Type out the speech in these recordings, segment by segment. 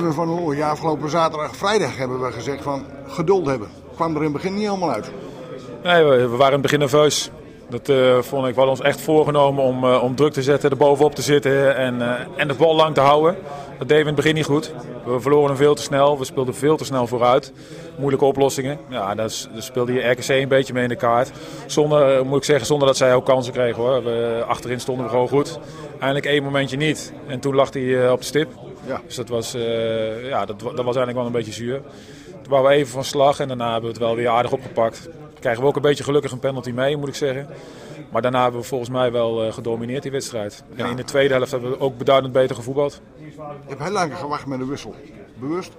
Hebben van Looy, ja, afgelopen zaterdag, vrijdag hebben we gezegd van geduld hebben. Kwam er in het begin niet helemaal uit. Nee, we, waren in het begin nerveus. Dat uh, vond ik wel ons echt voorgenomen om, uh, om druk te zetten, er bovenop te zitten en, uh, en de bal lang te houden. Dat deden we in het begin niet goed. We verloren hem veel te snel, we speelden veel te snel vooruit. Moeilijke oplossingen. Ja, daar speelde je RKC een beetje mee in de kaart. Zonder, moet ik zeggen, zonder dat zij ook kansen kregen hoor. We, achterin stonden we gewoon goed. Eindelijk één momentje niet. En toen lag hij op de stip. Ja. Dus dat was, ja, dat, dat was eigenlijk wel een beetje zuur. Toen waren we even van slag en daarna hebben we het wel weer aardig opgepakt krijgen we ook een beetje gelukkig een penalty mee, moet ik zeggen. Maar daarna hebben we volgens mij wel uh, gedomineerd die wedstrijd. En in de tweede helft hebben we ook beduidend beter gevoetbald. Je hebt heel lang gewacht met een wissel. Bewust?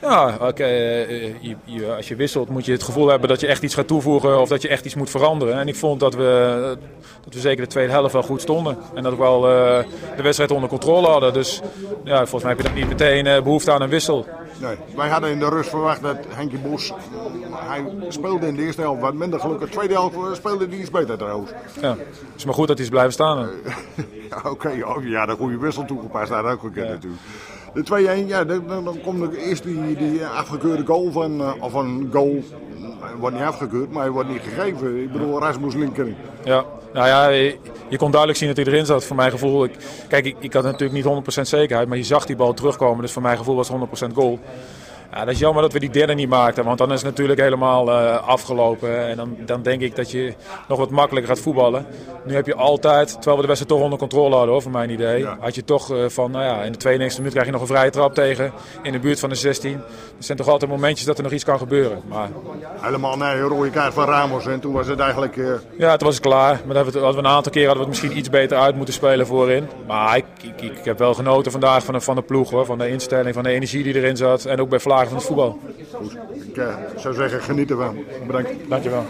Ja, okay, je, je, als je wisselt moet je het gevoel hebben dat je echt iets gaat toevoegen of dat je echt iets moet veranderen. En ik vond dat we, dat we zeker de tweede helft wel goed stonden. En dat we wel uh, de wedstrijd onder controle hadden. Dus ja, volgens mij heb je dat niet meteen uh, behoefte aan een wissel. Nee, wij hadden in de rust verwacht dat Henkie Bos, hij speelde in de eerste helft wat minder gelukkig. De tweede helft speelde hij iets beter trouwens. Ja, het is maar goed dat hij is blijven staan. Oké, okay. oh, ja, de goede wissel toegepast, daar ook gekend ja. natuurlijk. De 2-1, ja, dan, dan komt er eerst die, die afgekeurde goal van, uh, of een goal, wordt niet afgekeurd, maar hij wordt niet gegeven. Ik bedoel, Rasmus Linkering. Ja, nou ja, je, je kon duidelijk zien dat hij erin zat. Voor mijn gevoel, ik, kijk, ik, ik had natuurlijk niet 100% zekerheid, maar je zag die bal terugkomen. Dus voor mijn gevoel was het 100% goal. Ja, dat is jammer dat we die derde niet maakten, want dan is het natuurlijk helemaal uh, afgelopen. En dan, dan denk ik dat je nog wat makkelijker gaat voetballen. Nu heb je altijd, terwijl we de wedstrijd toch onder controle hadden, hoor, voor mijn idee. Ja. Had je toch uh, van, nou ja, in de 92e minuut krijg je nog een vrije trap tegen in de buurt van de 16. Er zijn toch altijd momentjes dat er nog iets kan gebeuren. Maar... Helemaal nee, een rode kaart van Ramos en toen was het eigenlijk... Uh... Ja, toen was het klaar. Maar hadden we, hadden we een aantal keer hadden we het misschien iets beter uit moeten spelen voorin. Maar ik, ik, ik heb wel genoten vandaag van de, van de ploeg, hoor. van de instelling, van de energie die erin zat. En ook bij Vlaag van het voetbal. Goed. Ik uh, zou zeggen, geniet ervan. Bedankt. Dankjewel.